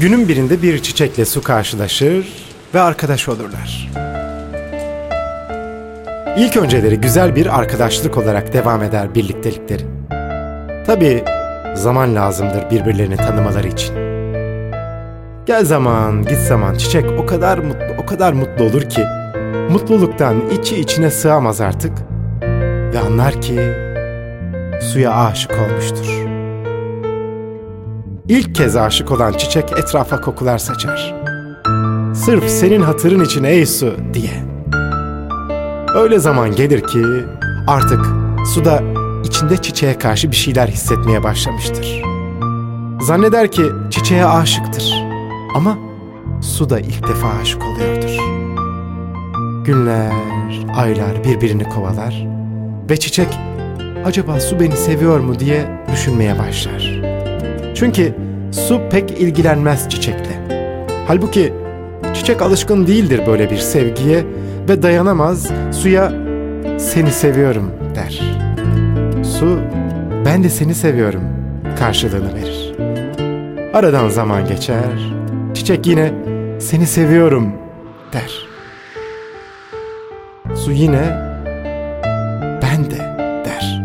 Günün birinde bir çiçekle su karşılaşır ve arkadaş olurlar. İlk önceleri güzel bir arkadaşlık olarak devam eder birliktelikleri. Tabii zaman lazımdır birbirlerini tanımaları için. Gel zaman, git zaman çiçek o kadar mutlu, o kadar mutlu olur ki mutluluktan içi içine sığamaz artık ve anlar ki suya aşık olmuştur. İlk kez aşık olan çiçek etrafa kokular saçar. Sırf senin hatırın için ey su diye. Öyle zaman gelir ki artık suda içinde çiçeğe karşı bir şeyler hissetmeye başlamıştır. Zanneder ki çiçeğe aşıktır ama su da ilk defa aşık oluyordur. Günler, aylar birbirini kovalar ve çiçek acaba su beni seviyor mu diye düşünmeye başlar. Çünkü su pek ilgilenmez çiçekle. Halbuki çiçek alışkın değildir böyle bir sevgiye ve dayanamaz suya seni seviyorum der. Su ben de seni seviyorum karşılığını verir. Aradan zaman geçer. Çiçek yine seni seviyorum der. Su yine ben de der.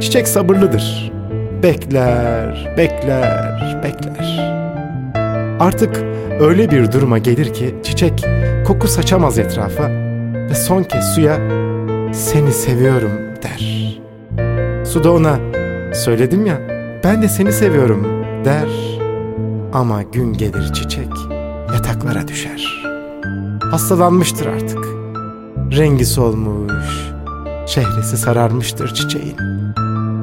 Çiçek sabırlıdır. Bekler, bekler, bekler. Artık öyle bir duruma gelir ki çiçek koku saçamaz etrafa ve son kez suya seni seviyorum der. Su da ona söyledim ya ben de seni seviyorum der. Ama gün gelir çiçek yataklara düşer. Hastalanmıştır artık. Rengi solmuş, şehresi sararmıştır çiçeğin.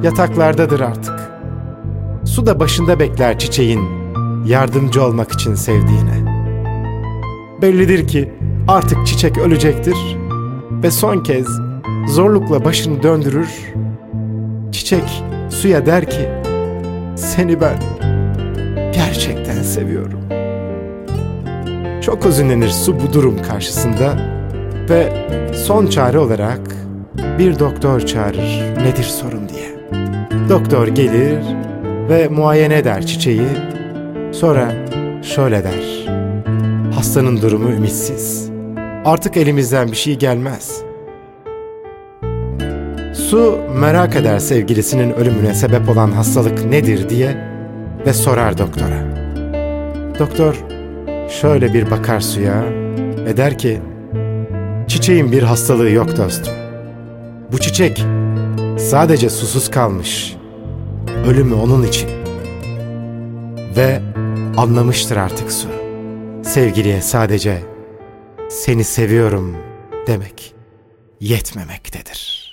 Yataklardadır artık. Su da başında bekler çiçeğin yardımcı olmak için sevdiğine. Bellidir ki artık çiçek ölecektir ve son kez zorlukla başını döndürür. Çiçek suya der ki seni ben gerçekten seviyorum. Çok özünlenir su bu durum karşısında ve son çare olarak bir doktor çağırır nedir sorun diye. Doktor gelir ve muayene eder çiçeği. Sonra şöyle der. Hastanın durumu ümitsiz. Artık elimizden bir şey gelmez. Su merak eder sevgilisinin ölümüne sebep olan hastalık nedir diye ve sorar doktora. Doktor şöyle bir bakar suya ve der ki Çiçeğin bir hastalığı yok dostum. Bu çiçek sadece susuz kalmış. Ölümü onun için. Ve anlamıştır artık su. Sevgiliye sadece seni seviyorum demek yetmemektedir.''